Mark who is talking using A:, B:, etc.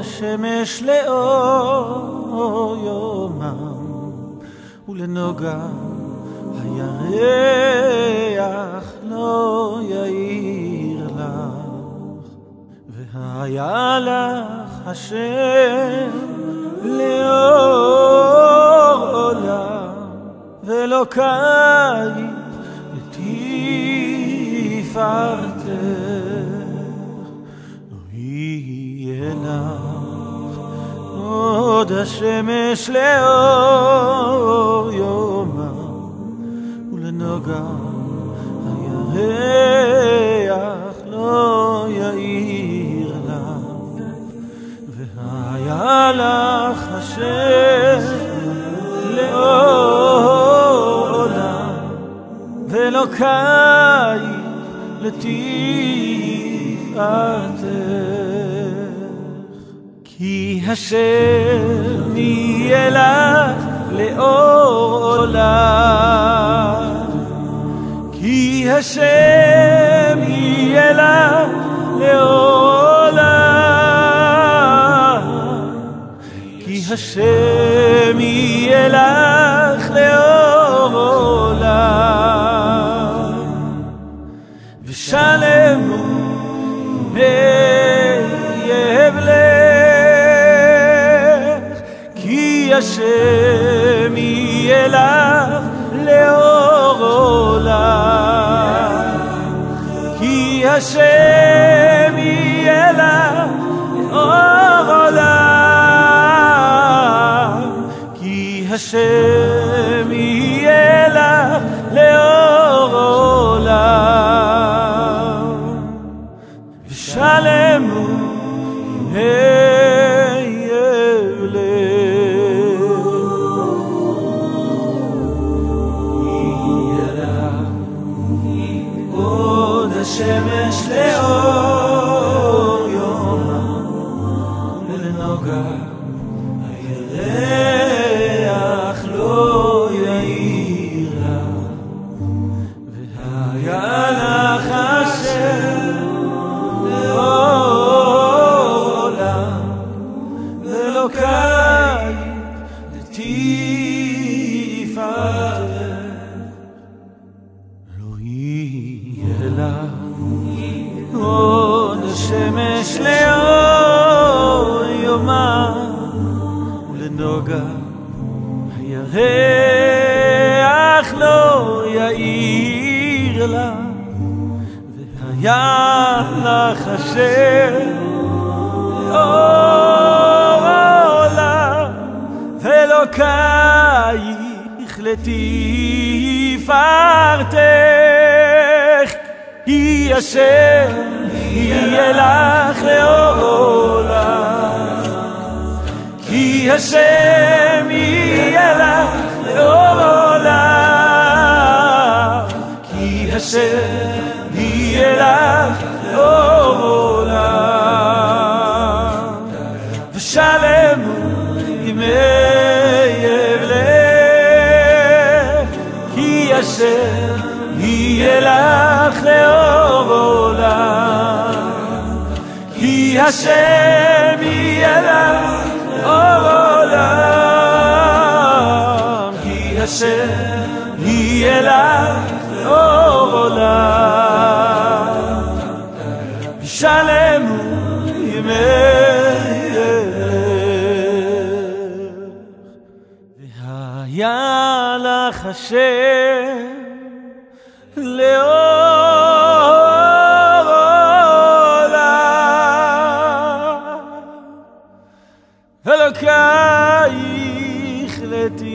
A: השמש לאור יומם ולנוגה הירח לא יאיר לך. והיה לך השם לאור עולם ולא קייך לתפארתך לך עוד השמש לאור יומה ולנוגה הירח לא יאיר לך והיה לך השם לאור עולם ולא קייך לתפארתך כי השם יהיה לך לאור עולם. כי השם יהיה לך לאור עולם. כי השם יהיה לך לאור עולם. השם יהיה לך לאור עולם. כי השם יהיה לך השמש לאור יומה ולנוגה הירח ולנוגה הירח לא יאיר לה והיה לך אשר לאור העולם ולא קייך לתפארתך כי אשר יהיה לך לאור Hashem yelach leolam. Ki Hashem yelach leolam. V'shalemu yimei evlech. Ki Hashem yelach leolam. Ki Hashem yelach העולם, כי השם היא אליו אור עולם, בשלמו ימי והיה לך השם לאור אלוקייך לטיפה